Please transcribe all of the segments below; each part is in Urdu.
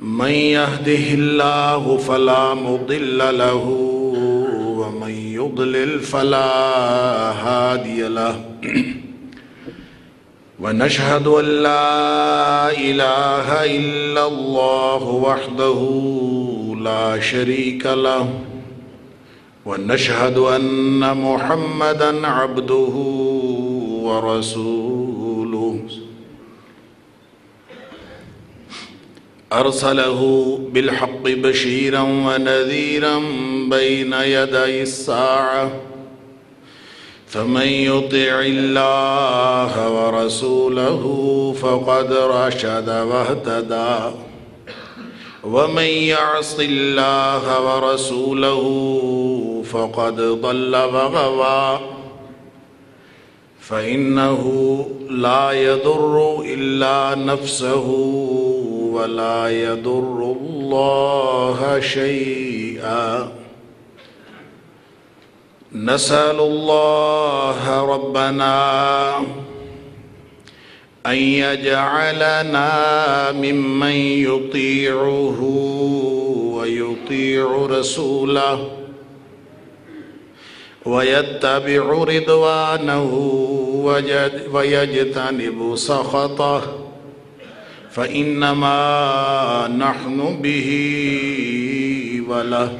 من يهده الله فلا مضل له، ومن يضلل فلا هادي له. ونشهد أن لا إله إلا الله وحده لا شريك له. ونشهد أن محمدا عبده ورسوله. أرسله بالحق بشيرا ونذيرا بين يدي الساعة، فمن يطع الله ورسوله فقد رشد واهتدى، ومن يعص الله ورسوله فقد ضل وغوى، فإنه لا يضر إلا نفسه. ولا يضر الله شيئا. نسأل الله ربنا أن يجعلنا ممن يطيعه ويطيع رسوله ويتبع رضوانه ويجتنب سخطه فإنما نحن به وله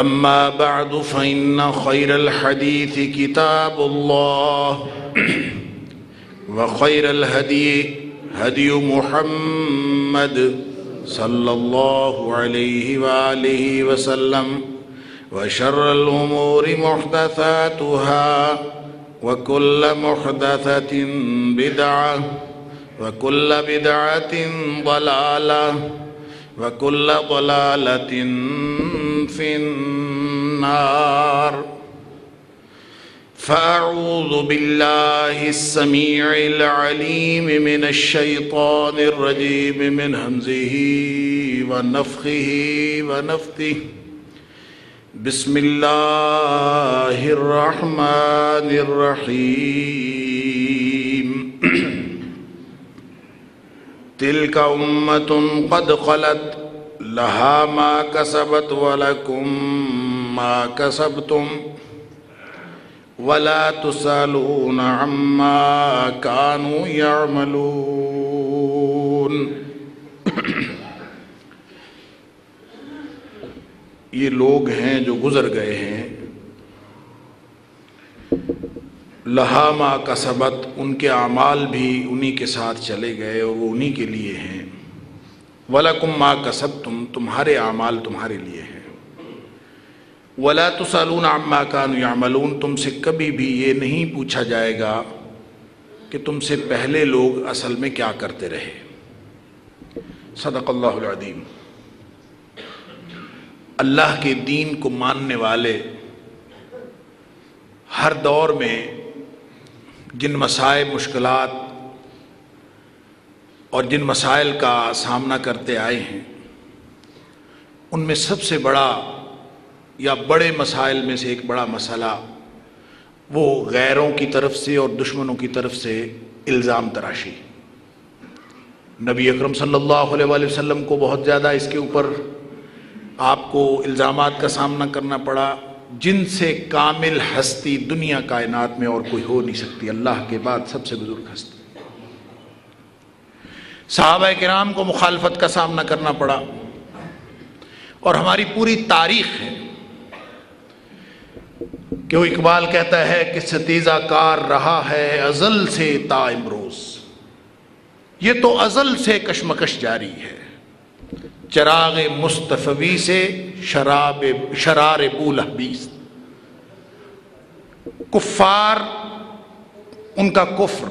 أما بعد فإن خير الحديث كتاب الله وخير الهدي هدي محمد صلى الله عليه وآله وسلم وشر الأمور محدثاتها وكل محدثة بدعة وكل بدعة ضلالة، وكل ضلالة في النار. فأعوذ بالله السميع العليم من الشيطان الرجيم، من همزه ونفخه ونفثه. بسم الله الرحمن الرحيم. تلك أمة قد خلت لها ما كسبت ولكم ما كسبتم ولا تسألون عما كانوا يعملون یہ لوگ ہیں جو گزر گئے ہیں لہامہ کا سبت ان کے اعمال بھی انہی کے ساتھ چلے گئے اور وہ انہی کے لیے ہیں۔ ولاکم ما کا سب تم تمہارے اعمال تمہارے لیے ہیں۔ ولا تسالون عما کان یعملون تم سے کبھی بھی یہ نہیں پوچھا جائے گا کہ تم سے پہلے لوگ اصل میں کیا کرتے رہے۔ صدق اللہ العظیم۔ اللہ کے دین کو ماننے والے ہر دور میں جن مسائل مشکلات اور جن مسائل کا سامنا کرتے آئے ہیں، ان میں سب سے بڑا یا بڑے مسائل میں سے ایک بڑا مسئلہ وہ غیروں کی طرف سے اور دشمنوں کی طرف سے الزام تراشی۔ نبی اکرم صلی اللہ علیہ وآلہ وسلم کو بہت زیادہ اس کے اوپر آپ کو الزامات کا سامنا کرنا پڑا۔ جن سے کامل ہستی دنیا کائنات میں اور کوئی ہو نہیں سکتی، اللہ کے بعد سب سے بزرگ ہستی۔ صحابہ کرام کو مخالفت کا سامنا کرنا پڑا۔ اور ہماری پوری تاریخ ہے کہ وہ اقبال کہتا ہے کہ ستیزہ کار رہا ہے ازل سے تا امروز۔ یہ تو ازل سے کشمکش جاری ہے۔ چراغ مصطفی سے شراب شرار بولحبیس کفار، ان کا کفر،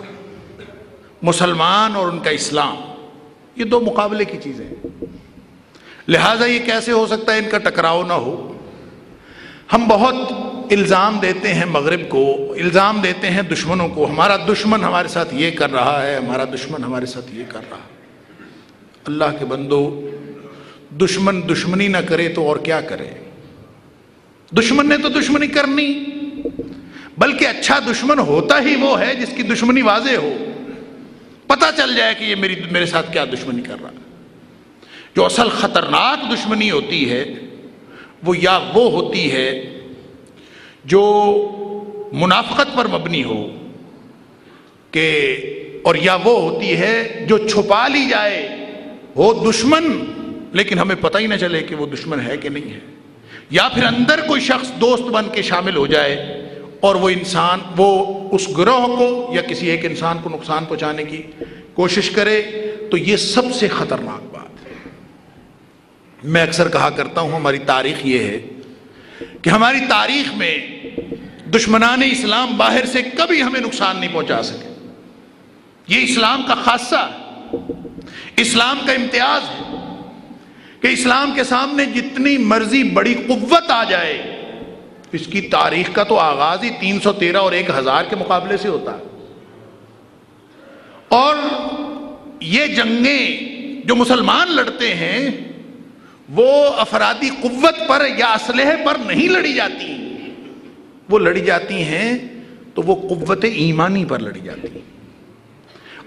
مسلمان اور ان کا اسلام، یہ دو مقابلے کی چیزیں ہیں۔ لہذا یہ کیسے ہو سکتا ہے ان کا ٹکراؤ نہ ہو؟ ہم بہت الزام دیتے ہیں مغرب کو، الزام دیتے ہیں دشمنوں کو۔ ہمارا دشمن ہمارے ساتھ یہ کر رہا ہے، ہمارا دشمن ہمارے ساتھ یہ کر رہا ہے۔ اللہ کے بندو دشمن دشمنی نہ کرے تو اور کیا کرے؟ دشمن نے تو دشمنی کرنی، بلکہ اچھا دشمن ہوتا ہی وہ ہے جس کی دشمنی واضح ہو۔ پتا چل جائے کہ یہ میری میرے ساتھ کیا دشمنی کر رہا جو اصل خطرناک دشمنی ہوتی ہے، وہ یا وہ ہوتی ہے جو منافقت پر مبنی ہو کہ اور یا وہ ہوتی ہے جو چھپا لی جائے۔ وہ دشمن لیکن ہمیں پتہ ہی نہ چلے کہ وہ دشمن ہے کہ نہیں ہے۔ یا پھر اندر کوئی شخص دوست بن کے شامل ہو جائے اور وہ انسان، وہ اس گروہ کو یا کسی ایک انسان کو نقصان پہنچانے کی کوشش کرے، تو یہ سب سے خطرناک بات ہے۔ میں اکثر کہا کرتا ہوں، ہماری تاریخ یہ ہے کہ ہماری تاریخ میں دشمنان اسلام باہر سے کبھی ہمیں نقصان نہیں پہنچا سکے۔ یہ اسلام کا خاصہ اسلام کا امتیاز ہے۔ کہ اسلام کے سامنے جتنی مرضی بڑی قوت آ جائے، اس کی تاریخ کا تو آغاز ہی تین سو تیرہ اور ایک ہزار کے مقابلے سے ہوتا ہے۔ اور یہ جنگیں جو مسلمان لڑتے ہیں، وہ افرادی قوت پر یا اسلحے پر نہیں لڑی جاتی۔ وہ لڑی جاتی ہیں تو وہ قوت ایمانی پر لڑی جاتی۔ ہیں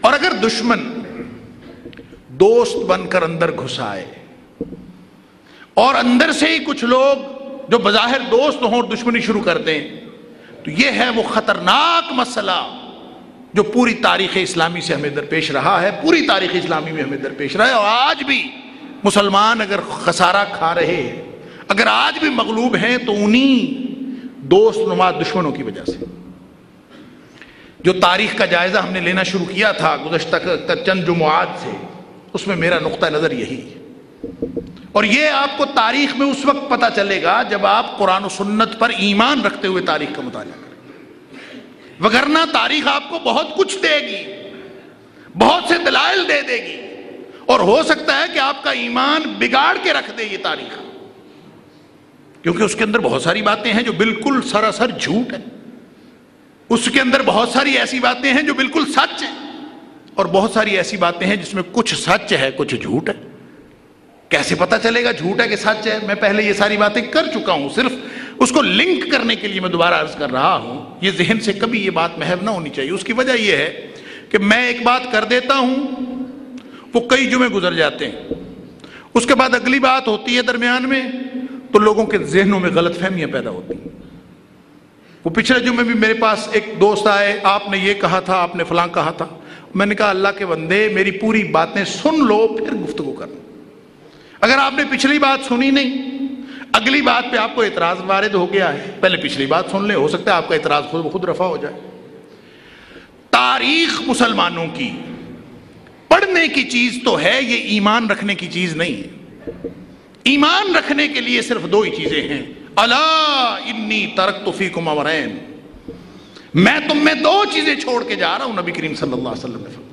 اور اگر دشمن دوست بن کر اندر گھسائے اور اندر سے ہی کچھ لوگ جو بظاہر دوست ہوں دشمنی شروع کر دیں تو یہ ہے وہ خطرناک مسئلہ جو پوری تاریخ اسلامی سے ہمیں درپیش رہا ہے، پوری تاریخ اسلامی میں ہمیں درپیش رہا ہے۔ اور آج بھی مسلمان اگر خسارہ کھا رہے ہیں، اگر آج بھی مغلوب ہیں تو انہی دوست نما دشمنوں کی وجہ سے۔ جو تاریخ کا جائزہ ہم نے لینا شروع کیا تھا گزشتہ چند جمعات سے، اس میں میرا نقطہ نظر یہی ہے۔ اور یہ آپ کو تاریخ میں اس وقت پتا چلے گا جب آپ قرآن و سنت پر ایمان رکھتے ہوئے تاریخ کا مطالعہ کریں وگرنہ تاریخ آپ کو بہت کچھ دے گی، بہت سے دلائل دے دے گی، اور ہو سکتا ہے کہ آپ کا ایمان بگاڑ کے رکھ دے یہ تاریخ۔ کیونکہ اس کے اندر بہت ساری باتیں ہیں جو بالکل سراسر جھوٹ ہے اس کے اندر بہت ساری ایسی باتیں ہیں جو بالکل سچ ہیں۔ اور بہت ساری ایسی باتیں ہیں جس میں کچھ سچ ہے، کچھ جھوٹ ہے۔ کیسے پتا چلے گا جھوٹ ہے کہ سچ ہے؟ میں پہلے یہ ساری باتیں کر چکا ہوں، صرف اس کو لنک کرنے کے لیے میں دوبارہ عرض کر رہا ہوں۔ یہ ذہن سے کبھی یہ بات محب نہ ہونی چاہیے۔ اس کی وجہ یہ ہے کہ میں ایک بات کر دیتا ہوں، وہ کئی جمعے گزر جاتے ہیں۔ اس کے بعد اگلی بات ہوتی ہے درمیان میں، تو لوگوں کے ذہنوں میں غلط فہمیاں پیدا ہوتی ہیں۔ وہ پچھلے جمعے بھی میرے پاس ایک دوست آئے، آپ نے یہ کہا تھا، آپ نے فلاں کہا تھا۔ میں نے کہا، اللہ کے بندے، میری پوری باتیں سن لو، پھر گفتگو کرنا۔ اگر آپ نے پچھلی بات سنی نہیں، اگلی بات پہ آپ کو اعتراض وارد ہو گیا ہے۔ پہلے پچھلی بات سن لیں، ہو سکتا ہے آپ کا اعتراض خود خود رفع ہو جائے۔ تاریخ مسلمانوں کی، پڑھنے کی چیز تو ہے، یہ ایمان رکھنے کی چیز نہیں ہے۔ ایمان رکھنے کے لیے صرف دو ہی چیزیں ہیں۔ اللہ انی ترک توفیق مورین میں تم میں دو چیزیں چھوڑ کے جا رہا ہوں، نبی کریم صلی اللہ علیہ وسلم نے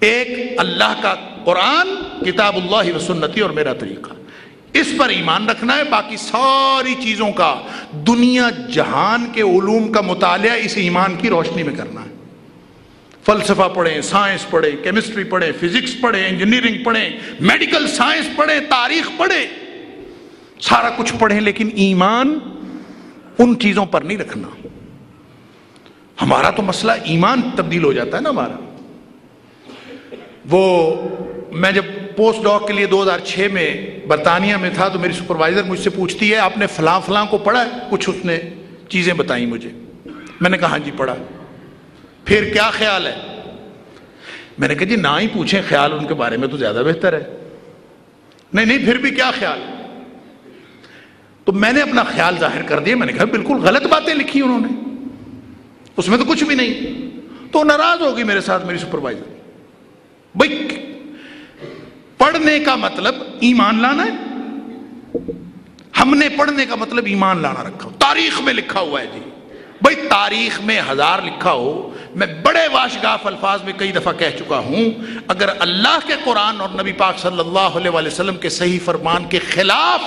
ایک اللہ کا قرآن، کتاب اللہ و سنتی اور میرا طریقہ۔ اس پر ایمان رکھنا ہے، باقی ساری چیزوں کا، دنیا جہان کے علوم کا مطالعہ اس ایمان کی روشنی میں کرنا ہے۔ فلسفہ پڑھیں، سائنس پڑھیں، کیمسٹری پڑھیں، فزکس پڑھیں، انجینئرنگ پڑھیں، میڈیکل سائنس پڑھیں، تاریخ پڑھیں۔ سارا کچھ پڑھیں، لیکن ایمان ان چیزوں پر نہیں رکھنا۔ ہمارا تو مسئلہ ایمان تبدیل ہو جاتا ہے نا ہمارا۔ وہ میں جب پوسٹ ڈاک کے لیے دو ہزار چھ میں برطانیہ میں تھا تو میری سپروائزر مجھ سے پوچھتی ہے، آپ نے فلاں فلاں کو پڑھا ہے؟ کچھ اس نے چیزیں بتائیں مجھے۔ میں نے کہا ہاں جی پڑھا۔ پھر کیا خیال ہے؟ میں نے کہا جی نہ ہی پوچھیں، خیال ان کے بارے میں تو زیادہ بہتر ہے۔ نہیں نہیں، پھر بھی کیا خیال؟ تو میں نے اپنا خیال ظاہر کر دیا۔ میں نے کہا، بالکل غلط باتیں لکھی انہوں نے۔ اس میں تو کچھ بھی نہیں۔ تو ناراض ہوگی میرے ساتھ میری سپروائزر۔ بھائی پڑھنے کا مطلب ایمان لانا ہے. ہم نے پڑھنے کا مطلب ایمان لانا رکھا ہو. تاریخ میں لکھا ہوا ہے جی. بھائی تاریخ میں ہزار لکھا ہو. میں بڑے واشگاف الفاظ میں کئی دفعہ کہہ چکا ہوں. اگر اللہ کے قرآن اور نبی پاک صلی اللہ علیہ وسلم کے صحیح فرمان کے خلاف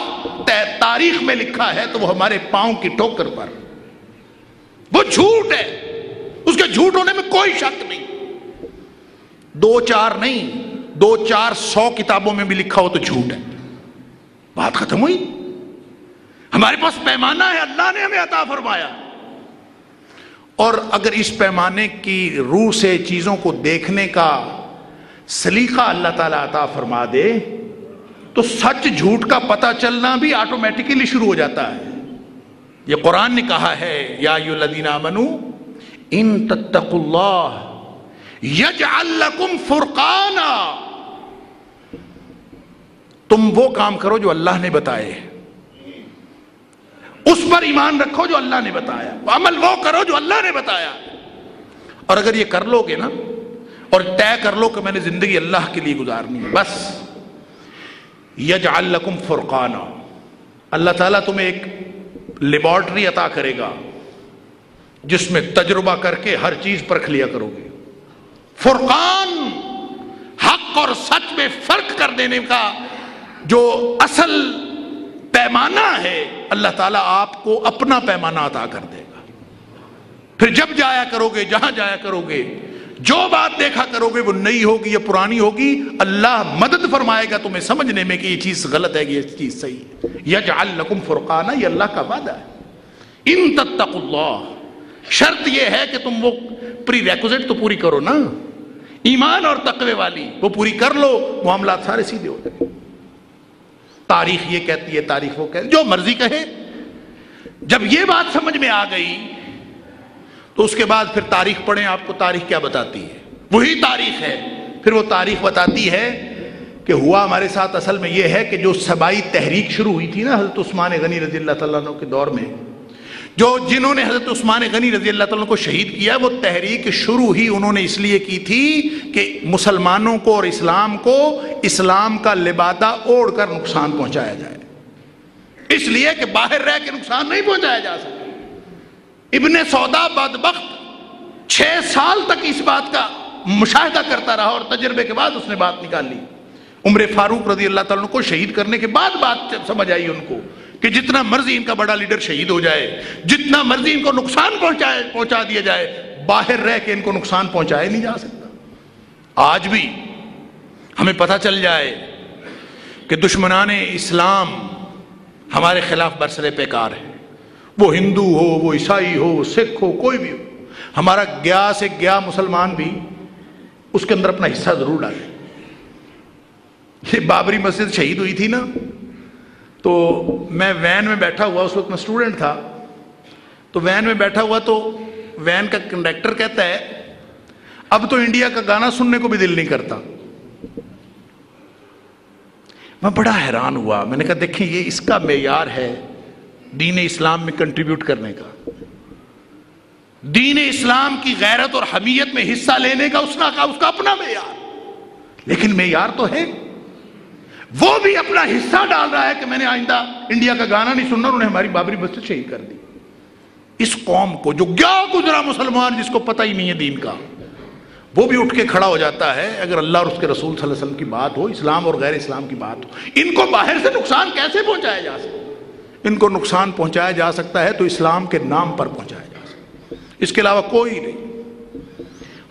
تاریخ میں لکھا ہے تو وہ ہمارے پاؤں کی ٹوکر پر. وہ جھوٹ ہے. اس کے جھوٹ ہونے میں کوئی شک نہیں. دو چار نہیں، دو چار سو کتابوں میں بھی لکھا ہو تو جھوٹ ہے۔ بات ختم ہوئی۔ ہمارے پاس پیمانہ ہے، اللہ نے ہمیں عطا فرمایا۔ اور اگر اس پیمانے کی روح سے چیزوں کو دیکھنے کا سلیقہ اللہ تعالیٰ عطا فرما دے، تو سچ جھوٹ کا پتہ چلنا بھی آٹومیٹکلی شروع ہو جاتا ہے۔ یہ قرآن نے کہا ہے، یا یو لدینہ منو ان تتق اللہ یجعل لکم فرقانا۔ تم وہ کام کرو جو اللہ نے بتائے۔ اس پر ایمان رکھو جو اللہ نے بتایا۔ عمل وہ کرو جو اللہ نے بتایا۔ اور اگر یہ کر لو گے نا، اور طے کر لو کہ میں نے زندگی اللہ کے لیے گزارنی ہے، بس۔ یجعل لکم فرقانا۔ اللہ تعالیٰ تمہیں ایک لیبارٹری عطا کرے گا، جس میں تجربہ کر کے ہر چیز پرکھ لیا کرو گے۔ فرقان حق اور سچ میں فرق کر دینے کا جو اصل پیمانہ ہے، اللہ تعالیٰ آپ کو اپنا پیمانہ عطا کر دے گا۔ پھر جب جایا کرو گے، جہاں جایا کرو گے، جو بات دیکھا کرو گے، وہ نئی ہوگی یا پرانی ہوگی، اللہ مدد فرمائے گا تمہیں سمجھنے میں کہ یہ چیز غلط ہے کہ یہ چیز صحیح ہے۔ یجعل لکم فرقانہ یہ اللہ کا وعدہ ہے۔ ان تتق اللہ۔ شرط یہ ہے کہ تم وہ پری ریکوزٹ تو پوری کرو نا۔ ایمان اور تقوی والی، وہ پوری کر لو۔ معاملات سارے سیدھے ہو جائیں۔ تاریخ یہ کہتی ہے، تاریخ وہ کہتی جو مرضی کہے۔ جب یہ بات سمجھ میں آ گئی، تو اس کے بعد پھر تاریخ پڑھیں۔ آپ کو تاریخ کیا بتاتی ہے؟ وہی تاریخ ہے۔ پھر وہ تاریخ بتاتی ہے کہ ہوا ہمارے ساتھ اصل میں یہ ہے کہ جو سبائی تحریک شروع ہوئی تھی نا حضرت عثمان غنی رضی اللہ تعالیٰ عنہ کے دور میں جو جنہوں نے حضرت عثمان غنی رضی اللہ تعالیٰ کو شہید کیا، وہ تحریک شروع ہی انہوں نے اس لیے کی تھی کہ مسلمانوں کو اور اسلام کو اسلام کا لبادہ اوڑھ کر نقصان پہنچایا جائے۔ اس لیے کہ باہر رہ کے نقصان نہیں پہنچایا جا سکتا۔ ابن سودا بدبخت چھ سال تک اس بات کا مشاہدہ کرتا رہا اور تجربے کے بعد اس نے بات نکال لی۔ عمر فاروق رضی اللہ تعالیٰ کو شہید کرنے کے بعد بات سمجھ آئی ان کو۔ کہ جتنا مرضی ان کا بڑا لیڈر شہید ہو جائے، جتنا مرضی ان کو نقصان پہنچائے، پہنچا دیا جائے، باہر رہ کے ان کو نقصان پہنچایا نہیں جا سکتا۔ آج بھی ہمیں پتہ چل جائے کہ دشمنان اسلام ہمارے خلاف برسرے پیکار ہے۔ وہ ہندو ہو، وہ عیسائی ہو، وہ سکھ ہو، کوئی بھی ہو۔ ہمارا گیا سے گیا مسلمان بھی اس کے اندر اپنا حصہ ضرور ڈالے۔ یہ بابری مسجد شہید ہوئی تھی نا؟ تو میں وین میں بیٹھا ہوا، اس وقت میں اسٹوڈنٹ تھا۔ تو وین میں بیٹھا ہوا تو وین کا کنڈکٹر کہتا ہے، اب تو انڈیا کا گانا سننے کو بھی دل نہیں کرتا۔ میں بڑا حیران ہوا۔ میں نے کہا، دیکھیں، یہ اس کا معیار ہے دین اسلام میں کنٹریبیوٹ کرنے کا۔ دین اسلام کی غیرت اور حمیت میں حصہ لینے کا، اس کا اپنا معیار۔ لیکن معیار تو ہے۔ وہ بھی اپنا حصہ ڈال رہا ہے کہ میں نے آئندہ انڈیا کا گانا نہیں سننا انہوں نے ہماری بابری مسجد شہید کر دی۔ اس قوم کو جو گیا گزرا مسلمان جس کو پتہ ہی نہیں ہے دین کا، وہ بھی اٹھ کے کھڑا ہو جاتا ہے اگر اللہ اور اس کے رسول صلی اللہ علیہ وسلم کی بات ہو، اسلام اور غیر اسلام کی بات ہو۔ ان کو باہر سے نقصان کیسے پہنچایا جا سکتا؟ ان کو نقصان پہنچایا جا سکتا ہے تو اسلام کے نام پر پہنچایا جا سکتا اس کے علاوہ کوئی نہیں۔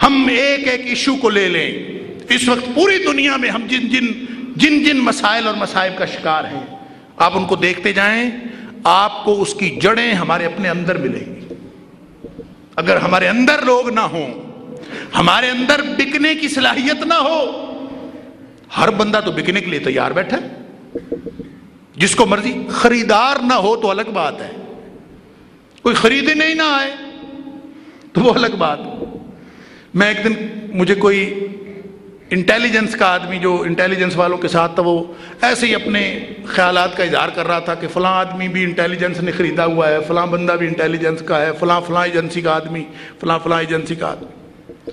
ہم ایک ایک ایشو کو لے لیں۔ اس وقت پوری دنیا میں ہم جن جن جن جن مسائل اور مسائب کا شکار ہیں، آپ ان کو دیکھتے جائیں، آپ کو اس کی جڑیں ہمارے اپنے اندر ملیں گی۔ اگر ہمارے اندر لوگ نہ ہوں، ہمارے اندر بکنے کی صلاحیت نہ ہو، ہر بندہ تو بکنے کے لیے تیار بیٹھا جس کو مرضی خریدار نہ ہو تو الگ بات ہے۔ کوئی خریدے نہیں نہ آئے تو وہ الگ بات میں ایک دن مجھے کوئی انٹیلیجنس کا آدمی جو انٹیلیجنس والوں کے ساتھ تھا، وہ ایسے ہی اپنے خیالات کا اظہار کر رہا تھا کہ فلاں آدمی بھی انٹیلیجنس نے خریدا ہوا ہے، فلاں بندہ بھی انٹیلیجنس کا ہے، فلاں فلاں ایجنسی کا آدمی، فلاں فلاں ایجنسی کا آدمی۔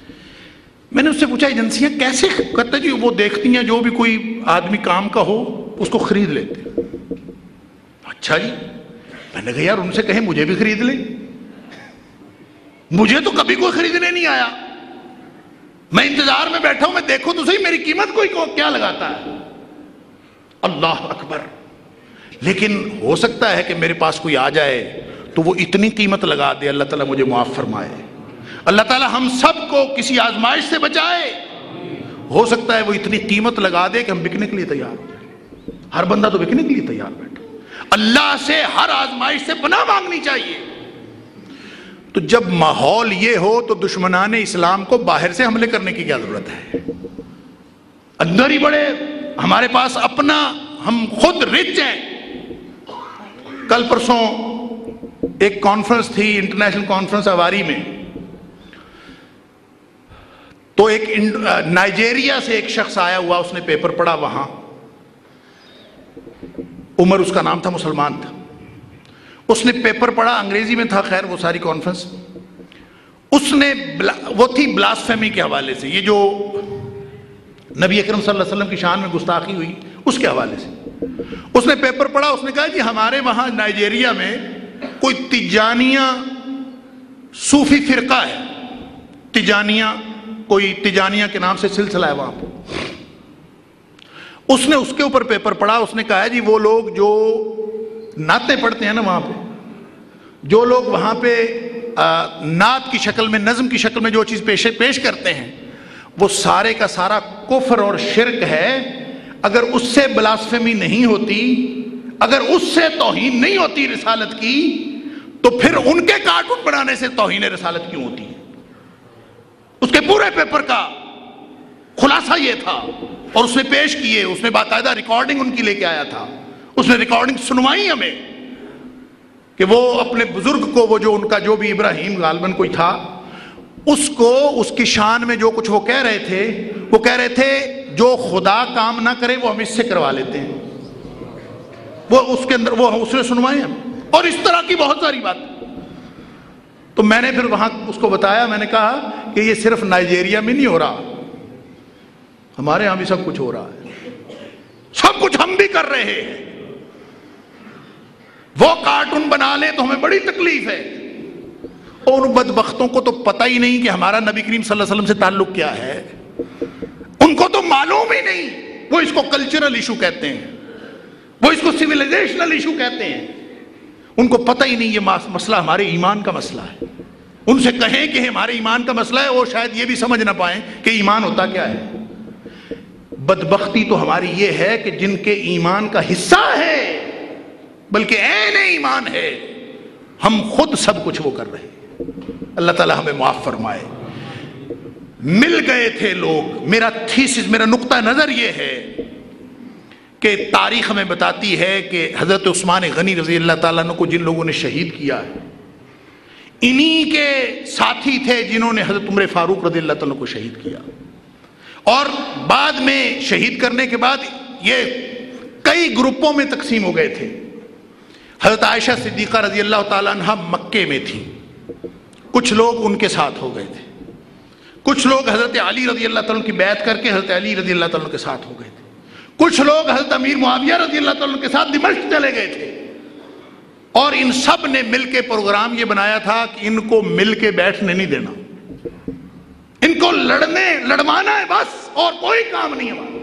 میں نے اس سے پوچھا، ایجنسیاں کیسے کرتے جی وہ دیکھتی ہیں، جو بھی کوئی آدمی کام کا ہو، اس کو خرید لیتے اچھا جی میں نے کہا، یار، ان سے کہیں مجھے بھی خرید لیں۔ مجھے تو کبھی کوئی خریدنے نہیں آیا۔ میں انتظار میں بیٹھا ہوں، میں دیکھوں تو صحیح، میری قیمت کوئی کیا لگاتا ہے؟ اللہ اکبر۔ لیکن ہو سکتا ہے کہ میرے پاس کوئی آ جائے تو وہ اتنی قیمت لگا دے، اللہ تعالیٰ مجھے معاف فرمائے۔ اللہ تعالیٰ ہم سب کو کسی آزمائش سے بچائے۔ ہو سکتا ہے وہ اتنی قیمت لگا دے کہ ہم بکنے کے لیے تیار ہو جائیں ہر بندہ تو بکنے کے لیے تیار بیٹھے اللہ سے ہر آزمائش سے پناہ مانگنی چاہیے۔ تو جب ماحول یہ ہو تو دشمنان اسلام کو باہر سے حملے کرنے کی کیا ضرورت ہے؟ اندر ہی بڑے، ہمارے پاس اپنا، ہم خود رچ ہیں۔ کل پرسوں ایک کانفرنس تھی انٹرنیشنل کانفرنس اواری میں۔ تو ایک نائجیریا سے ایک شخص آیا ہوا، اس نے پیپر پڑھا وہاں۔ عمر اس کا نام تھا مسلمان تھا۔ اس نے پیپر پڑھا، انگریزی میں تھا، خیر وہ ساری کانفرنس اس نے وہ تھی بلاسفیمی کے حوالے سے، یہ جو نبی اکرم صلی اللہ علیہ وسلم کی شان میں گستاخی ہوئی، اس کے حوالے سے. اس نے پیپر پڑھا، اس نے کہا جی ہمارے وہاں نائجیریا میں کوئی تجانیہ صوفی فرقہ ہے۔ تجانیہ، کوئی تجانیہ کے نام سے سلسلہ ہے وہاں پہ۔ اس نے اس کے اوپر پیپر پڑھا، اس نے کہا جی وہ لوگ جو نعتیں پڑھتے ہیں نا وہاں پہ۔ جو لوگ وہاں پہ نعت کی شکل میں، نظم کی شکل میں جو چیز پیش پیش کرتے ہیں، وہ سارے کا سارا کفر اور شرک ہے۔ اگر اس سے بلاسفمی نہیں ہوتی، اگر اس سے توہین نہیں ہوتی رسالت کی، تو پھر ان کے کارٹون بنانے سے توہین رسالت کیوں ہوتی ہے؟ اس کے پورے پیپر کا خلاصہ یہ تھا اور اس نے پیش کیے، اس نے باقاعدہ ریکارڈنگ ان کی لے کے آیا تھا۔ اس نے ریکارڈنگ سنوائی ہمیں کہ وہ اپنے بزرگ کو وہ جو ان کا جو بھی ابراہیم غالباً کوئی تھا، اس کو، اس کی شان میں جو کچھ وہ کہہ رہے تھے، وہ کہہ رہے تھے جو خدا کام نہ کرے وہ ہم اس سے کروا لیتے ہیں۔ وہ اس کے اندر، وہ اس نے سنوائے ہیں اور اس طرح کی بہت ساری بات۔ تو میں نے پھر وہاں اس کو بتایا، میں نے کہا کہ یہ صرف نائجیریا میں نہیں ہو رہا۔ ہمارے یہاں بھی سب کچھ ہو رہا ہے۔ سب کچھ ہم بھی کر رہے ہیں۔ وہ کارٹون بنا لیں تو ہمیں بڑی تکلیف ہے۔ اور بدبختوں کو تو پتہ ہی نہیں کہ ہمارا نبی کریم صلی اللہ علیہ وسلم سے تعلق کیا ہے۔ ان کو تو معلوم ہی نہیں۔ وہ اس کو کلچرل ایشو کہتے ہیں۔ وہ اس کو سویلائزیشنل ایشو کہتے ہیں۔ ان کو پتہ ہی نہیں یہ مسئلہ ہمارے ایمان کا مسئلہ ہے۔ ان سے کہیں کہ ہمارے ایمان کا مسئلہ ہے وہ شاید یہ بھی سمجھ نہ پائیں کہ ایمان ہوتا کیا ہے۔ بدبختی تو ہماری یہ ہے کہ جن کے ایمان کا حصہ ہے۔ بلکہ این ایمان ہے، ہم خود سب کچھ وہ کر رہے اللہ تعالی ہمیں معاف فرمائے۔ مل گئے تھے لوگ۔ میرا تھیسس میرا نقطہ نظر یہ ہے کہ تاریخ ہمیں بتاتی ہے کہ حضرت عثمان غنی رضی اللہ تعالیٰ کو جن لوگوں نے شہید کیا ہے، انہی کے ساتھی تھے جنہوں نے حضرت عمر فاروق رضی اللہ تعالیٰ کو شہید کیا۔ اور بعد میں شہید کرنے کے بعد یہ کئی گروپوں میں تقسیم ہو گئے تھے۔ حضرت عائشہ صدیقہ رضی اللہ تعالیٰ عنہ مکے میں تھی کچھ لوگ ان کے ساتھ ہو گئے تھے۔ کچھ لوگ حضرت علی رضی اللہ تعالیٰ کی بیعت کر کے حضرت علی رضی اللہ تعالیٰ کے ساتھ ہو گئے تھے۔ کچھ لوگ حضرت امیر معاویہ رضی اللہ تعالیٰ کے ساتھ دمشق چلے گئے تھے۔ اور ان سب نے مل کے پروگرام یہ بنایا تھا کہ ان کو مل کے بیٹھنے نہیں دینا۔ ان کو لڑنے، لڑوانا ہے بس، اور کوئی کام نہیں ہے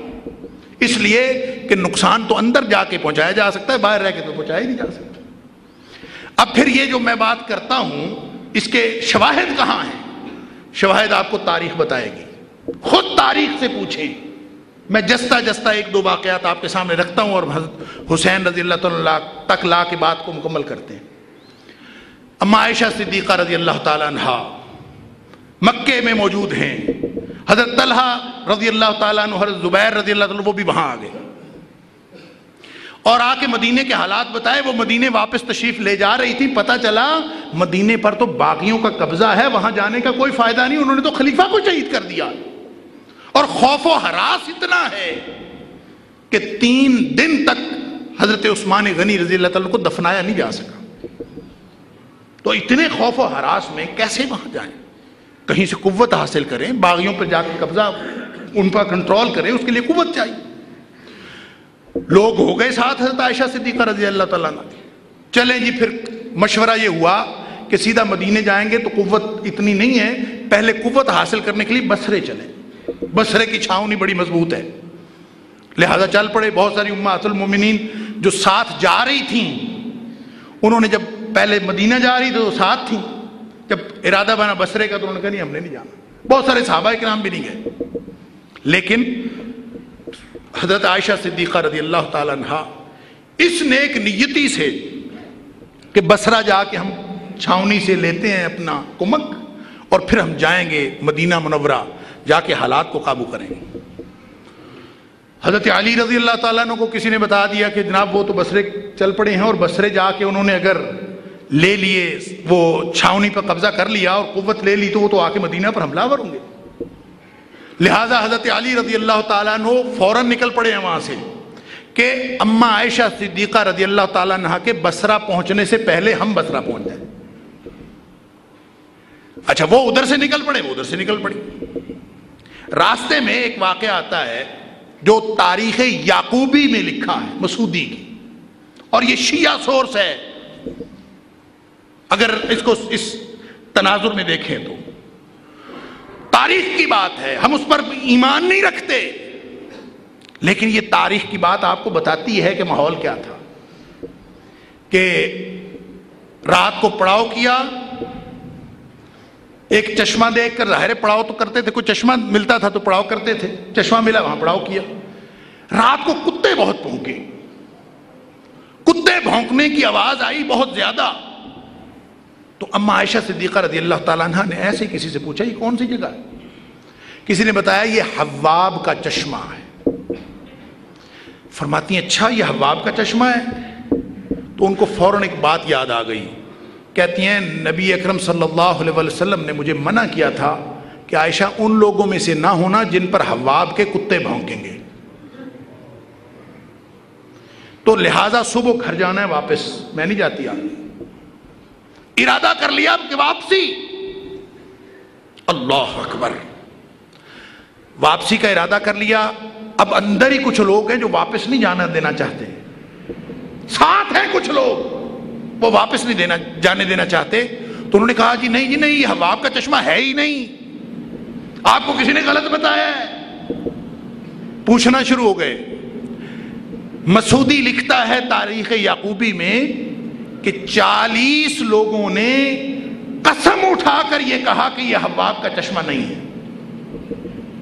اس لیے کہ نقصان تو اندر جا کے پہنچایا جا سکتا ہے، باہر رہ کے تو پہنچایا نہیں جا سکتا۔ اب پھر یہ جو میں بات کرتا ہوں، اس کے شواہد کہاں ہیں؟ شواہد آپ کو تاریخ بتائے گی۔ خود تاریخ سے پوچھیں۔ میں جستا جستا ایک دو واقعات آپ کے سامنے رکھتا ہوں اور حضرت حسین رضی اللہ تعالیٰ تک لا کے بات کو مکمل کرتے ہیں۔ اما عائشہ صدیقہ رضی اللہ تعالیٰ عنہ مکے میں موجود ہیں۔ حضرت طلحہ رضی اللہ تعالیٰ عنہ، حضرت زبیر رضی اللہ تعالیٰ وہ بھی وہاں آ گئے۔ اور آ کے مدینے کے حالات بتائے، وہ مدینے واپس تشریف لے جا رہی تھی، پتہ چلا مدینے پر تو باغیوں کا قبضہ ہے، وہاں جانے کا کوئی فائدہ نہیں، انہوں نے تو خلیفہ کو شہید کر دیا۔ اور خوف و حراس اتنا ہے کہ تین دن تک حضرت عثمان غنی رضی اللہ تعالیٰ کو دفنایا نہیں جا سکا۔ تو اتنے خوف و حراس میں کیسے وہاں جائیں؟ کہیں سے قوت حاصل کریں، باغیوں پر جا کے قبضہ، ان پر کنٹرول کریں، اس کے لیے قوت چاہیے۔ لوگ ہو گئے ساتھ حضرت عائشہ صدیقہ رضی اللہ تعالیٰ چلیں جی پھر مشورہ یہ ہوا کہ سیدھا مدینے جائیں گے تو قوت اتنی نہیں ہے۔ پہلے قوت حاصل کرنے کے لیے بسرے چلیں۔ بسرے کی چھاؤنی بڑی مضبوط ہے۔ لہذا چل پڑے بہت ساری امات المومنین جو ساتھ جا رہی تھیں۔ انہوں نے جب پہلے مدینہ جا رہی تو ساتھ تھیں۔ جب ارادہ بنا بسرے کا تو انہوں نے کہا نہیں، ہم نے نہیں جانا۔ بہت سارے صحابہ کے نام بھی نہیں گئے۔ لیکن حضرت عائشہ صدیقہ رضی اللہ تعالیٰ عنہ اس نیک نیتی سے کہ بسرا جا کے ہم چھاونی سے لیتے ہیں اپنا کمک اور پھر ہم جائیں گے مدینہ منورہ جا کے حالات کو قابو کریں گے۔ حضرت علی رضی اللہ تعالیٰ نے کو کسی نے بتا دیا کہ جناب وہ تو بسرے چل پڑے ہیں اور بسرے جا کے انہوں نے اگر لے لیے وہ چھاونی پر قبضہ کر لیا اور قوت لے لی تو وہ تو آ کے مدینہ پر حملہ ور ہوں گے۔ لہذا حضرت علی رضی اللہ تعالیٰ نے فوراً نکل پڑے ہیں وہاں سے کہ اما عائشہ صدیقہ رضی اللہ تعالیٰ نہ کے بسرا پہنچنے سے پہلے ہم بسرا پہنچ جائیں۔ اچھا وہ ادھر سے نکل پڑے، وہ ادھر سے نکل پڑی راستے میں ایک واقعہ آتا ہے جو تاریخ یعقوبی میں لکھا ہے مسودی کی۔ اور یہ شیعہ سورس ہے۔ اگر اس کو اس تناظر میں دیکھیں تو۔ تاریخ کی بات ہے، ہم اس پر ایمان نہیں رکھتے۔ لیکن یہ تاریخ کی بات آپ کو بتاتی ہے کہ ماحول کیا تھا۔ کہ رات کو پڑاؤ کیا، ایک چشمہ دیکھ کر ظاہر پڑاؤ تو کرتے تھے، کوئی چشمہ ملتا تھا تو پڑاؤ کرتے تھے، چشمہ ملا وہاں پڑاؤ کیا۔ رات کو کتے بہت بھونکے کتے بھونکنے کی آواز آئی بہت زیادہ۔ تو اما عائشہ صدیقہ رضی اللہ تعالیٰ عنہ نے ایسے ہی کسی سے پوچھا، یہ کون سی جگہ ہے؟ کسی نے بتایا یہ حواب کا چشمہ ہے۔ فرماتی ہیں اچھا یہ حواب کا چشمہ ہے۔ تو ان کو فوراً ایک بات یاد آ گئی۔ کہتی ہیں، نبی اکرم صلی اللہ علیہ وسلم نے مجھے منع کیا تھا کہ عائشہ ان لوگوں میں سے نہ ہونا جن پر حواب کے کتے بھونکیں گے۔ تو لہذا صبح گھر جانا ہے واپس، میں نہیں جاتی آگے ارادہ کر لیا کہ واپسی۔ اللہ اکبر۔ واپسی کا ارادہ کر لیا۔ اب اندر ہی کچھ لوگ ہیں جو واپس نہیں جانا دینا چاہتے۔ ساتھ ہیں کچھ لوگ۔ وہ واپس نہیں دینا جانے دینا چاہتے۔ تو انہوں نے کہا جی نہیں جی نہیں یہ حباب کا چشمہ ہے ہی نہیں۔ آپ کو کسی نے غلط بتایا ہے۔ پوچھنا شروع ہو گئے۔ مسودی لکھتا ہے تاریخ یعقوبی میں کہ چالیس لوگوں نے قسم اٹھا کر یہ کہا کہ یہ حباب کا چشمہ نہیں ہے۔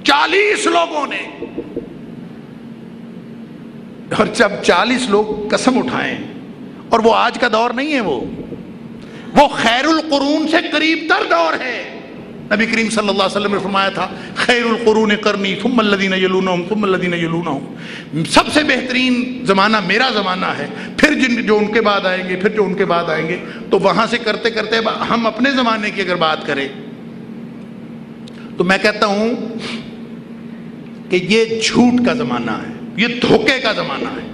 چالیس لوگوں نے۔ اور جب چالیس لوگ قسم اٹھائیں، اور وہ آج کا دور نہیں ہے وہ وہ خیر القرون سے قریب تر دور ہے۔ نبی کریم صلی اللہ علیہ وسلم نے فرمایا تھا، خیر القرون کرنی، ثم الذین یلونہم، ثم الذین یلونہم۔ سب سے بہترین زمانہ میرا زمانہ ہے، پھر جن جو ان کے بعد آئیں گے، پھر جو ان کے بعد آئیں گے۔ تو وہاں سے کرتے کرتے ہم اپنے زمانے کی اگر بات کریں، تو میں کہتا ہوں کہ یہ جھوٹ کا زمانہ ہے، یہ دھوکے کا زمانہ ہے۔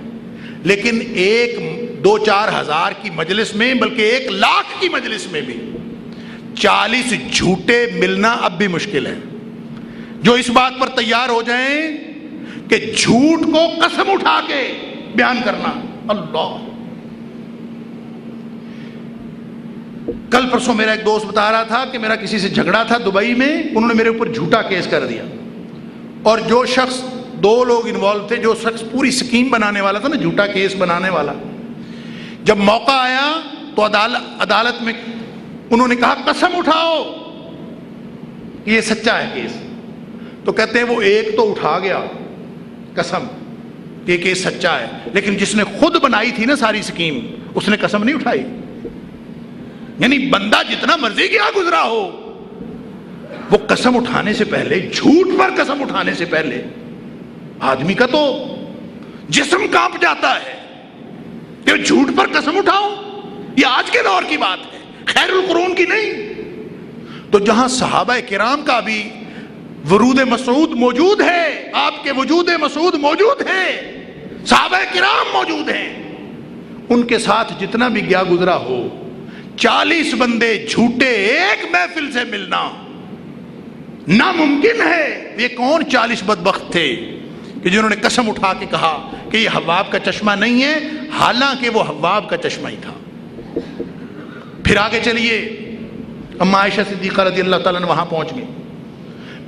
لیکن ایک، دو، چار ہزار کی مجلس میں، بلکہ ایک لاکھ کی مجلس میں بھی چالیس جھوٹے ملنا اب بھی مشکل ہے۔ جو اس بات پر تیار ہو جائیں کہ جھوٹ کو قسم اٹھا کے بیان کرنا، اللہ۔ کل پرسوں میرا ایک دوست بتا رہا تھا کہ میرا کسی سے جھگڑا تھا دبئی میں، انہوں نے میرے اوپر جھوٹا کیس کر دیا۔ اور جو شخص، دو لوگ انوالو تھے، جو شخص پوری سکیم بنانے والا تھا نا، جھوٹا کیس بنانے والا۔ جب موقع آیا تو عدالت میں انہوں نے کہا، قسم اٹھاؤ! کہ یہ سچا ہے کیس۔ تو کہتے ہیں وہ ایک تو اٹھا گیا۔ قسم کہ کیس سچا ہے۔ لیکن جس نے خود بنائی تھی نا ساری سکیم، اس نے قسم نہیں اٹھائی۔ یعنی بندہ جتنا مرضی کیا گزرا ہو، وہ قسم اٹھانے سے پہلے، جھوٹ پر قسم اٹھانے سے پہلے، آدمی کا تو جسم کانپ جاتا ہے کہ جھوٹ پر قسم اٹھاؤ۔ یہ آج کے دور کی بات ہے۔ خیر القرون کی نہیں۔ تو جہاں صحابہ کرام کا بھی ورود مسعود موجود ہے، آپ کے وجود مسعود موجود ہے صحابہ کرام موجود ہیں۔ ان کے ساتھ جتنا بھی گیا گزرا ہو، چالیس بندے جھوٹے ایک محفل سے ملنا ناممکن ہے۔ یہ کون چالیس بدبخت تھے کہ جنہوں نے قسم اٹھا کے کہا کہ یہ حواب کا چشمہ نہیں ہے، حالانکہ وہ حواب کا چشمہ ہی تھا۔ پھر آگے چلیے۔ اما عائشہ صدیقہ رضی اللہ تعالیٰ نے وہاں پہنچ گئے۔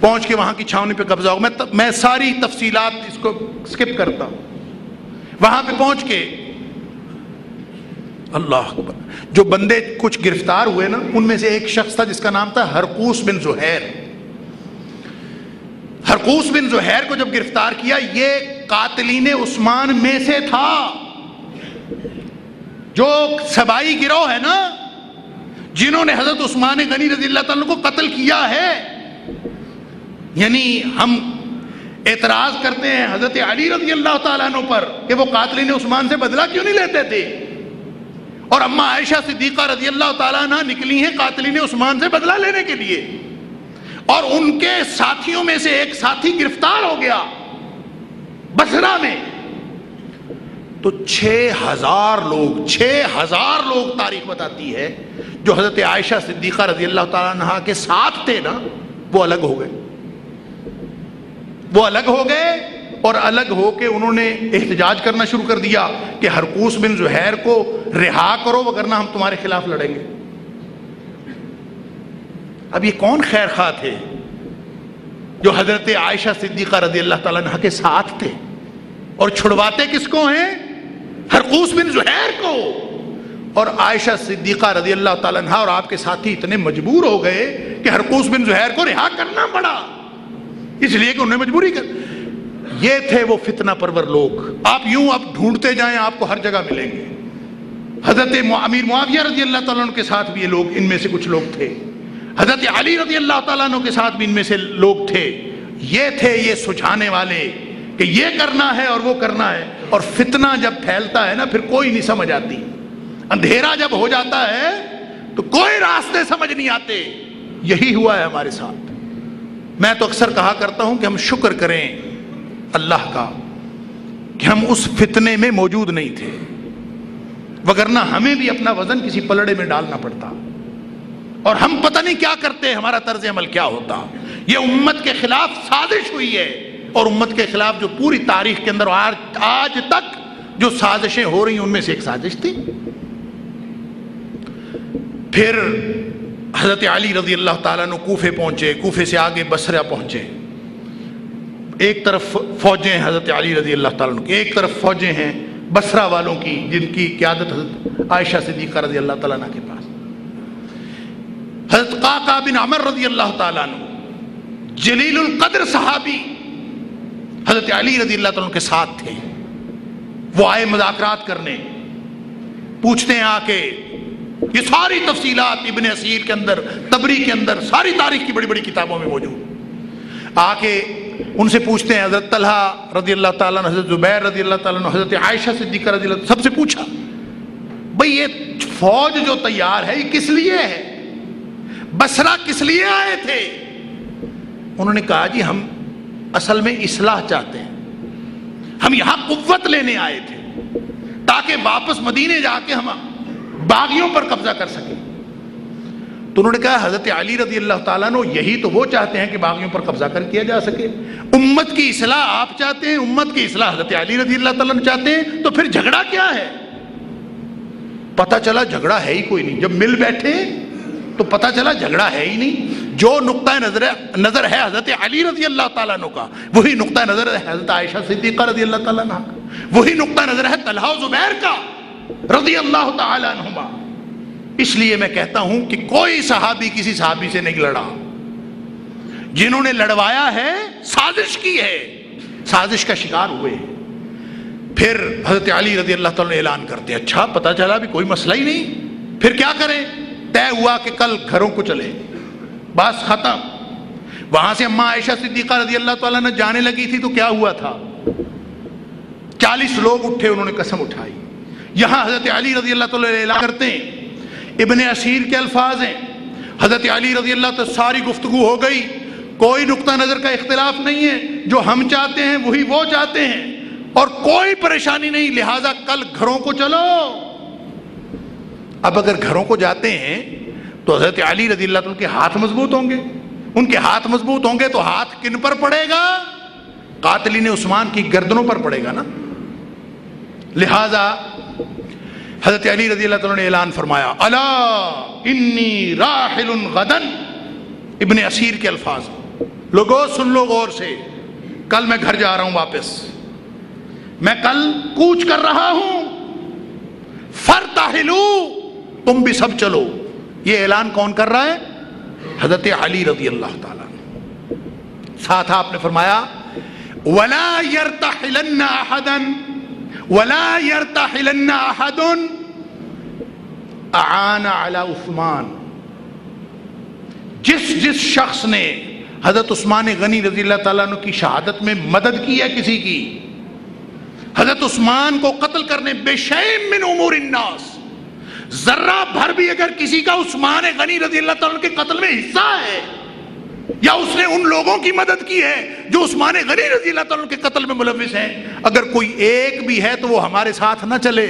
پہنچ کے وہاں کی چھاونی پہ قبضہ ہوگا میں میں ساری تفصیلات اس کو سکپ کرتا ہوں۔ وہاں پہ پہنچ کے اللہ اکبر۔ جو بندے کچھ گرفتار ہوئے نا، ان میں سے ایک شخص تھا جس کا نام تھا ہرکوس بن زہیر۔ ہرکوس بن زہیر کو جب گرفتار کیا، یہ قاتلین عثمان میں سے تھا۔ جو سبائی گروہ ہے نا جنہوں نے حضرت عثمان غنی رضی اللہ تعالیٰ کو قتل کیا ہے یعنی ہم اعتراض کرتے ہیں حضرت علی رضی اللہ تعالیٰ عنہ پر کہ وہ قاتلین عثمان سے بدلہ کیوں نہیں لیتے تھے؟ اور اما عائشہ صدیقہ رضی اللہ تعالیٰ عنہ نکلی ہیں قاتلین عثمان سے بدلہ لینے کے لیے۔ اور ان کے ساتھیوں میں سے ایک ساتھی گرفتار ہو گیا بسرا میں۔ تو چھ ہزار لوگ، چھ ہزار لوگ تاریخ بتاتی ہے، جو حضرت عائشہ صدیقہ رضی اللہ تعالیٰ عنہ کے ساتھ تھے نا، وہ الگ ہو گئے۔ وہ الگ ہو گئے اور الگ ہو کے انہوں نے احتجاج کرنا شروع کر دیا کہ ہرکوس بن زہیر کو رہا کرو وغیرہ ہم تمہارے خلاف لڑیں گے۔ اب یہ کون خیر خواہ تھے جو حضرت عائشہ صدیقہ رضی اللہ تعالیٰ عنہ کے ساتھ تھے؟ اور چھڑواتے کس کو ہیں؟ ہرکوس بن زہیر کو۔ اور عائشہ صدیقہ رضی اللہ تعالیٰ عنہ اور آپ کے ساتھی اتنے مجبور ہو گئے کہ ہرکوس بن زہیر کو رہا کرنا پڑا۔ اس لیے کہ انہیں مجبوری کر یہ تھے وہ فتنہ پرور لوگ۔ آپ یوں اب ڈھونڈتے جائیں، آپ کو ہر جگہ ملیں گے۔ حضرت امیر معاویہ رضی اللہ تعالیٰ عنہ کے ساتھ بھی یہ لوگ ان میں سے کچھ لوگ تھے۔ حضرت علی رضی اللہ تعالیٰ عنہ کے ساتھ بھی ان میں سے لوگ تھے۔ یہ تھے یہ سجھانے والے۔ کہ یہ کرنا ہے اور وہ کرنا ہے۔ اور فتنہ جب پھیلتا ہے نا، پھر کوئی نہیں سمجھ آتی۔ اندھیرا جب ہو جاتا ہے، تو کوئی راستے سمجھ نہیں آتے۔ یہی ہوا ہے ہمارے ساتھ۔ میں تو اکثر کہا کرتا ہوں کہ ہم شکر کریں اللہ کا کہ ہم اس فتنے میں موجود نہیں تھے۔ وگرنہ ہمیں بھی اپنا وزن کسی پلڑے میں ڈالنا پڑتا۔ اور ہم پتہ نہیں کیا کرتے، ہمارا طرز عمل کیا ہوتا۔ یہ امت کے خلاف سازش ہوئی ہے۔ اور امت کے خلاف جو پوری تاریخ کے اندر آج تک جو سازشیں ہو رہی ہیں، ان میں سے ایک سازش تھی۔ پھر حضرت علی رضی اللہ تعالیٰ نے کوفے پہنچے، کوفے سے آگے بسرا پہنچے۔ ایک طرف فوجیں حضرت علی رضی اللہ تعالیٰ کی، ایک طرف فوجیں ہیں بسرا والوں کی، جن کی قیادت حضرت عائشہ صدیقہ رضی اللہ تعالیٰ کے پاس۔ حضرت قاقا بن عمر رضی اللہ تعالیٰ عنہ، جلیل القدر صحابی حضرت علی رضی اللہ تعالیٰ کے ساتھ تھے۔ وہ آئے مذاکرات کرنے۔ پوچھتے ہیں آ کے یہ ساری تفصیلات ابن اسیر کے اندر، تبری کے اندر، ساری تاریخ کی بڑی بڑی کتابوں میں موجود۔ آ کے ان سے پوچھتے ہیں، حضرت طلحہ رضی اللہ تعالیٰ حضرت زبیر رضی اللہ تعالیٰ حضرت عائشہ صدیقہ رضی اللہ سب سے پوچھا، بھئی یہ فوج جو تیار ہے، یہ کس لیے ہے؟ بسرا کس لیے آئے تھے؟ انہوں نے کہا جی ہم اصل میں اصلاح چاہتے ہیں۔ ہم یہاں قوت لینے آئے تھے تاکہ واپس مدینے جا کے ہم باغیوں پر قبضہ کر سکیں۔ تو انہوں نے کہا، حضرت علی رضی اللہ تعالیٰ نے یہی تو وہ چاہتے ہیں کہ باغیوں پر قبضہ کر کیا جا سکے۔ امت کی اصلاح آپ چاہتے ہیں، امت کی اصلاح حضرت علی رضی اللہ تعالیٰ نے چاہتے ہیں، تو پھر جھگڑا کیا ہے؟ پتہ چلا جھگڑا ہے ہی کوئی نہیں۔ جب مل بیٹھے تو پتہ چلا جھگڑا ہے ہی نہیں۔ جو نقطۂ نظر نظر ہے حضرت علی رضی اللہ تعالیٰ عنہ کا، وہی نقطۂ نظر ہے حضرت عائشہ صدیقہ رضی اللہ تعالیٰ عنہ کا۔ وہی نقطۂ نظر ہے طلحہ زبیر کا رضی اللہ تعالیٰ عنہما۔ اس لیے میں کہتا ہوں کہ کوئی صحابی کسی صحابی سے نہیں لڑا۔ جنہوں نے لڑوایا ہے، سازش کی ہے۔ سازش کا شکار ہوئے۔ پھر حضرت علی رضی اللہ تعالیٰ نے اعلان کرتے اچھا پتا چلا بھی کوئی مسئلہ ہی نہیں۔ پھر کیا کریں؟ طے ہوا کہ کل گھروں کو چلے۔ بس ختم۔ وہاں سے اماں عائشہ صدیقہ رضی اللہ تعالیٰ نے جانے لگی تھی تو کیا ہوا تھا؟ چالیس لوگ اٹھے، انہوں نے قسم اٹھائی۔ یہاں حضرت علی رضی اللہ تعالیٰ اعلان کرتے ہیں۔ ابن اسیر کے الفاظ ہیں۔ حضرت علی رضی اللہ تعالیٰ ساری گفتگو ہو گئی۔ کوئی نقطہ نظر کا اختلاف نہیں ہے۔ جو ہم چاہتے ہیں، وہی وہ چاہتے ہیں۔ اور کوئی پریشانی نہیں، لہذا کل گھروں کو چلو۔ اب اگر گھروں کو جاتے ہیں تو حضرت علی رضی اللہ عنہ کے ہاتھ مضبوط ہوں گے؟ ان کے ہاتھ مضبوط ہوں گے تو ہاتھ کن پر پڑے گا؟ قاتلین عثمان کی گردنوں پر پڑے گا نا؟ لہذا حضرت علی رضی اللہ تعالیٰ نے اعلان فرمایا اللہ انی راحل غدن. ابن اسیر کے الفاظ۔ لوگو، سن لو غور سے۔ کل میں گھر جا رہا ہوں واپس۔ میں کل کوچ کر رہا ہوں۔ فر تم بھی سب چلو۔ یہ اعلان کون کر رہا ہے؟ حضرت علی رضی اللہ تعالیٰ ساتھ آپ نے فرمایا، ولا يرتحلن ولا يرتحلن احد اعان على عثمان۔ جس جس شخص نے حضرت عثمان غنی رضی اللہ تعالیٰ عنہ کی شہادت میں مدد کی ہے کسی کی، حضرت عثمان کو قتل کرنے بے شیم من امور الناس۔ ذرہ بھر بھی اگر کسی کا عثمان غنی رضی اللہ تعالیٰ کے قتل میں حصہ ہے، یا اس نے ان لوگوں کی مدد کی ہے جو عثمان غنی رضی اللہ تعالیٰ کے قتل میں ملوث ہیں، اگر کوئی ایک بھی ہے تو وہ ہمارے ساتھ نہ چلے۔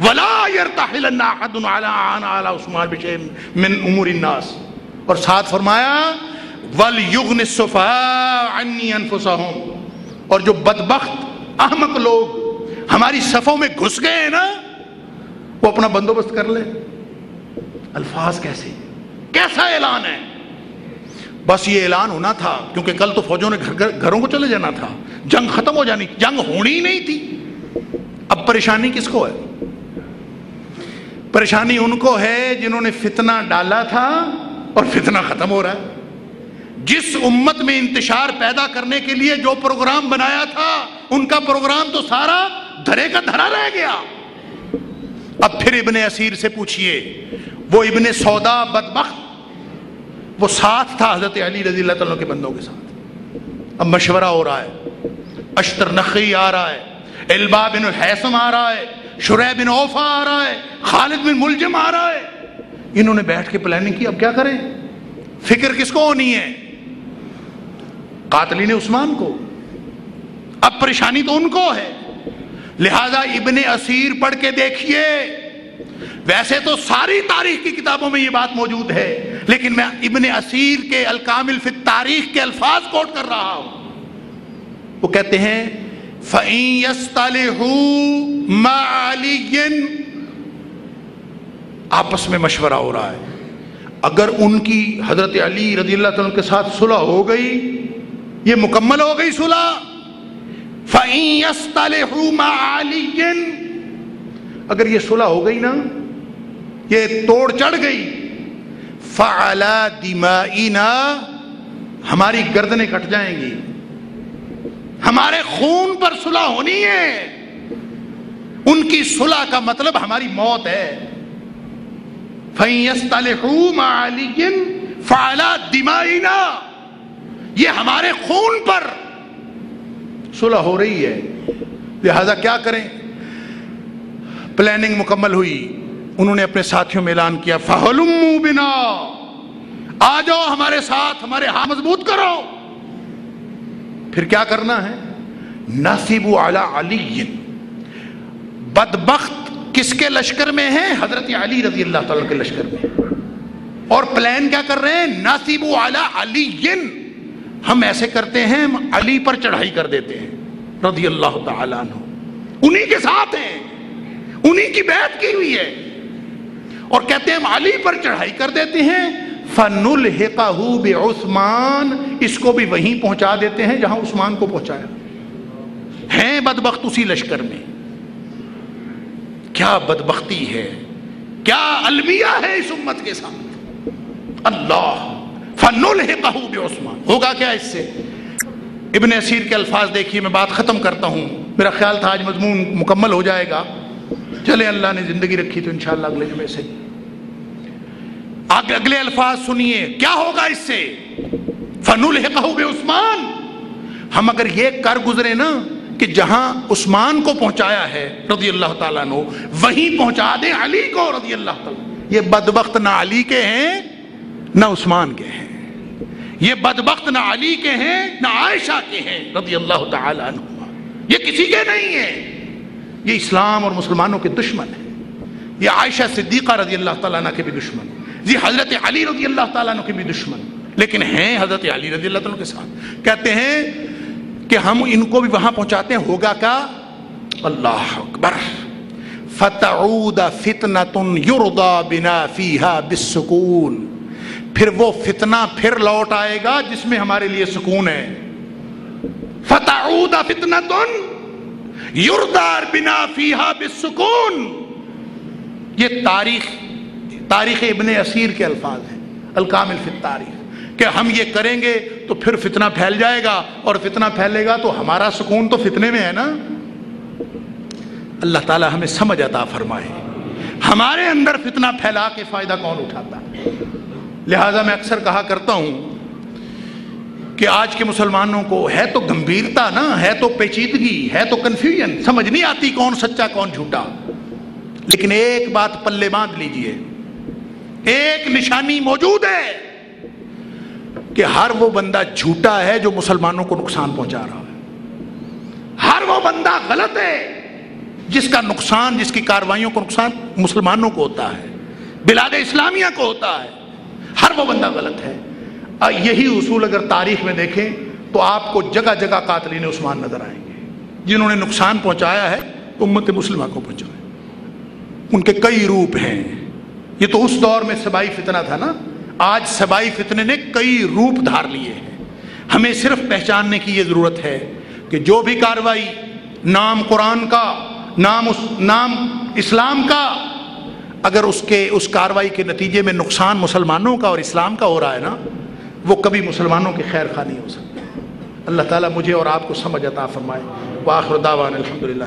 ولا يرتحلن احد على عثمان بشيء من امور الناس۔ اور ساتھ فرمایا ول یغن اور جو بدبخت، احمق لوگ ہماری صفوں میں گھس گئے ہیں نا وہ اپنا بندوبست کر لے۔ الفاظ کیسے؟ کیسا اعلان ہے؟ بس یہ اعلان ہونا تھا، کیونکہ کل تو فوجوں نے گھروں کو چلے جانا تھا۔ جنگ ختم ہو جانی، جنگ ہونی ہی نہیں تھی۔ اب پریشانی کس کو ہے؟ پریشانی ان کو ہے جنہوں نے فتنہ ڈالا تھا اور فتنہ ختم ہو رہا ہے۔ جس امت میں انتشار پیدا کرنے کے لیے جو پروگرام بنایا تھا، ان کا پروگرام تو سارا دھرے کا دھرا رہ گیا۔ اب پھر ابن اسیر سے پوچھئے، وہ ابن سودا بدبخت، وہ ساتھ تھا حضرت علی رضی اللہ تعالیٰ کے بندوں کے ساتھ۔ اب مشورہ ہو رہا ہے، اشتر نقی آ رہا ہے البا بن الحسم آ رہا ہے شرح بن اوفا آ رہا ہے، خالد بن ملجم آ رہا ہے۔ انہوں نے بیٹھ کے پلاننگ کی، اب کیا کریں؟ فکر کس کو ہونی ہے؟ قاتلین عثمان کو۔ اب پریشانی تو ان کو ہے۔ لہذا ابن اسیر پڑھ کے دیکھیے۔ ویسے تو ساری تاریخ کی کتابوں میں یہ بات موجود ہے، لیکن میں ابن اسیر کے الکامل فی تاریخ کے الفاظ کوٹ کر رہا ہوں۔ وہ کہتے ہیں آپس میں مشورہ ہو رہا ہے۔ اگر ان کی حضرت علی رضی اللہ تعالیٰ کے ساتھ صلح ہو گئی، یہ مکمل ہو گئی صلح۔ اگر یہ صلح ہو گئی نا، یہ توڑ چڑھ گئی۔ فعلا دمائنا۔ ہماری گردنیں کٹ جائیں گی۔ ہمارے خون پر صلح ہونی ہے۔ ان کی صلح کا مطلب ہماری موت ہے۔ فعلا دمائنا۔ یہ ہمارے خون پر۔ صلح ہو رہی ہے۔ لہذا کیا کریں؟ پلاننگ مکمل ہوئی۔ انہوں نے اپنے ساتھیوں میں اعلان کیا فہلمو بنا۔ آ جاؤ ہمارے ساتھ، ہمارے ہاں مضبوط کرو۔ پھر کیا کرنا ہے؟ نصیب علی بدبخت کس کے لشکر میں ہیں حضرت علی رضی اللہ تعالی کے لشکر میں۔ اور پلان کیا کر رہے ہیں؟ نصیب علی ہم ایسے کرتے ہیں، ہم علی پر چڑھائی کر دیتے ہیں۔ رضی اللہ تعالیٰ عنہ۔ انہی کے ساتھ ہیں۔ انہی کی بیعت کی ہوئی ہے۔ اور کہتے ہیں ہم علی پر چڑھائی کر دیتے ہیں۔ فن الحقہ عثمان اس کو بھی وہیں پہنچا دیتے ہیں جہاں عثمان کو پہنچایا۔ ہیں بدبخت اسی لشکر میں۔ کیا بدبختی ہے؟ کیا المیہ ہے اس امت کے ساتھ؟ اللہ۔ فن عثمان ہوگا کیا اس سے؟ ابن اسیر کے الفاظ دیکھیے، میں بات ختم کرتا ہوں۔ میرا خیال تھا آج مضمون مکمل ہو جائے گا۔ چلے اللہ نے زندگی رکھی تو انشاءاللہ اگلے جمعے سے۔ آگے اگلے الفاظ سنیے۔ کیا ہوگا اس سے؟ فن الحقہ عثمان ہم اگر یہ کر گزرے نا کہ جہاں عثمان کو پہنچایا ہے رضی اللہ تعالیٰ نو وہیں پہنچا دے علی کو رضی اللہ تعالیٰ یہ بدبخت نہ علی کے ہیں نہ عثمان کے ہیں۔ یہ بدبخت نہ علی کے ہیں، نہ عائشہ کے ہیں، رضی اللہ تعالیٰ عنہ۔ یہ کسی کے نہیں ہیں۔ یہ اسلام اور مسلمانوں کے دشمن ہیں۔ یہ عائشہ صدیقہ رضی اللہ تعالیٰ عنہ کے بھی دشمن یہ حضرت علی رضی اللہ تعالیٰ عنہ کے بھی دشمن لیکن ہیں حضرت علی رضی اللہ تعالیٰ کے ساتھ۔ کہتے ہیں کہ ہم ان کو بھی وہاں پہنچاتے ہیں، ہوگا کیا اللہ اکبر۔ فتعود فتنا تن یوردا بنا فیحا بسکون پھر وہ فتنہ پھر لوٹ آئے گا جس میں ہمارے لیے سکون ہے۔ فتعود فتنا تن یوردار بنا فیحا بسکون یہ تاریخ تاریخ ابن اسیر کے الفاظ ہیں، الکامل فی تاریخ کہ ہم یہ کریں گے تو پھر فتنہ پھیل جائے گا اور فتنہ پھیلے گا تو ہمارا سکون تو فتنے میں ہے نا۔ اللہ تعالی ہمیں سمجھ عطا فرمائے۔ ہمارے اندر فتنہ پھیلا کے فائدہ کون اٹھاتا؟ لہذا میں اکثر کہا کرتا ہوں کہ آج کے مسلمانوں کو ہے تو گمبھیرتا نا، ہے تو پیچیدگی، ہے تو کنفیوژن سمجھ نہیں آتی کون سچا، کون جھوٹا۔ لیکن ایک بات پلے باندھ لیجیے، ایک نشانی موجود ہے کہ ہر وہ بندہ جھوٹا ہے جو مسلمانوں کو نقصان پہنچا رہا ہے۔ ہر وہ بندہ غلط ہے جس کا نقصان، جس کی کاروائیوں کو نقصان مسلمانوں کو ہوتا ہے، بلاد اسلامیہ کو ہوتا ہے۔ ہر وہ بندہ غلط ہے۔ یہی اصول اگر تاریخ میں دیکھیں تو آپ کو جگہ جگہ قاتلین عثمان نظر آئیں گے۔ جنہوں نے نقصان پہنچایا ہے، امت مسلمہ کو پہنچایا ان کے کئی روپ ہیں۔ یہ تو اس دور میں سبائی فتنہ تھا نا۔ آج سبائی فتنے نے کئی روپ دھار لیے ہیں۔ ہمیں صرف پہچاننے کی یہ ضرورت ہے کہ جو بھی کاروائی، نام قرآن کا، نام اس، نام اسلام کا اگر اس کے اس کاروائی کے نتیجے میں نقصان مسلمانوں کا اور اسلام کا ہو رہا ہے نا، وہ کبھی مسلمانوں کی خیر خواہ نہیں ہو سکتا۔ اللہ تعالیٰ مجھے اور آپ کو سمجھ عطا فرمائے۔ واخر دعوان الحمد للہ